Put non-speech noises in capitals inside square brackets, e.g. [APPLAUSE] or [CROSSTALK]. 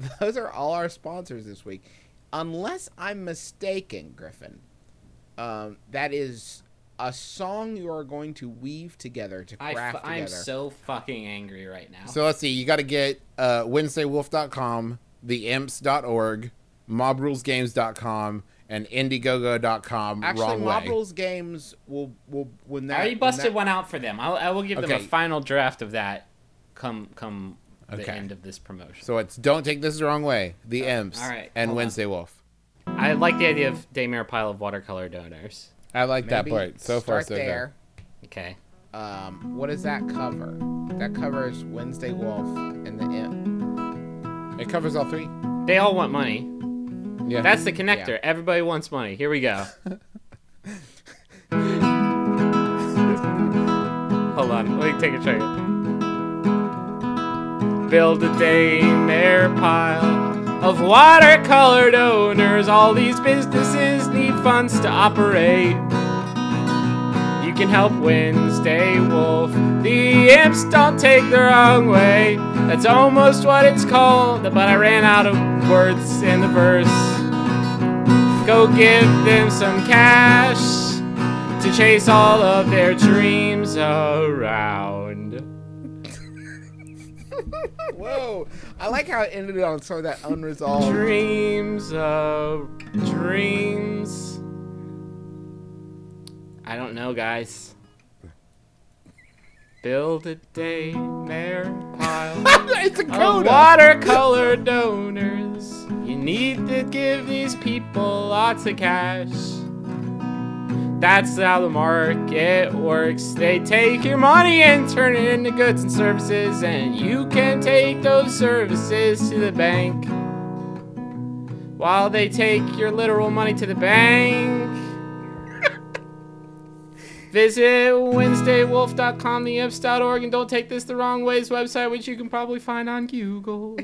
[LAUGHS] those are all our sponsors this week. Unless I'm mistaken, Griffin, um, that is a song you are going to weave together to I craft f- I'm together. so fucking angry right now. So let's see. You got to get uh, WednesdayWolf.com, theimps.org, mobrulesgames.com, and Indiegogo.com. Actually, wrong Mob way. Rules Games will will when that I already busted that- one out for them. I'll, I will give them Okay. a final draft of that. Come come the Okay. end of this promotion. So it's Don't Take This the Wrong Way, The Imps, all right, and hold on. Wednesday Wolf. I like the idea of Daymare pile of watercolor donors. I like that maybe part. So far, start so there. Okay. Um, what is that cover? That covers Wednesday Wolf and the Imp. It covers all three. They all want money. Yeah. That's the connector. Everybody wants money. Here we go. [LAUGHS] Hold on. Let me take a second. Build a daymare pile of watercolor donors. All these businesses need funds to operate. You can help Wednesday Wolf. The imps don't take the wrong way. That's almost what it's called, but I ran out of words in the verse. Go give them some cash to chase all of their dreams around. [LAUGHS] Whoa! I like how it ended on sort of that unresolved. Dreams of dreams. I don't know, guys. Build a daymare pile. [LAUGHS] it's a of coda. watercolor donors. You need to give these people lots of cash. That's how the market works. They take your money and turn it into goods and services, and you can take those services to the bank. While they take your literal money to the bank. [LAUGHS] Visit WednesdayWolf.com, theimps.org, and don't take this the wrong way's website, which you can probably find on Google.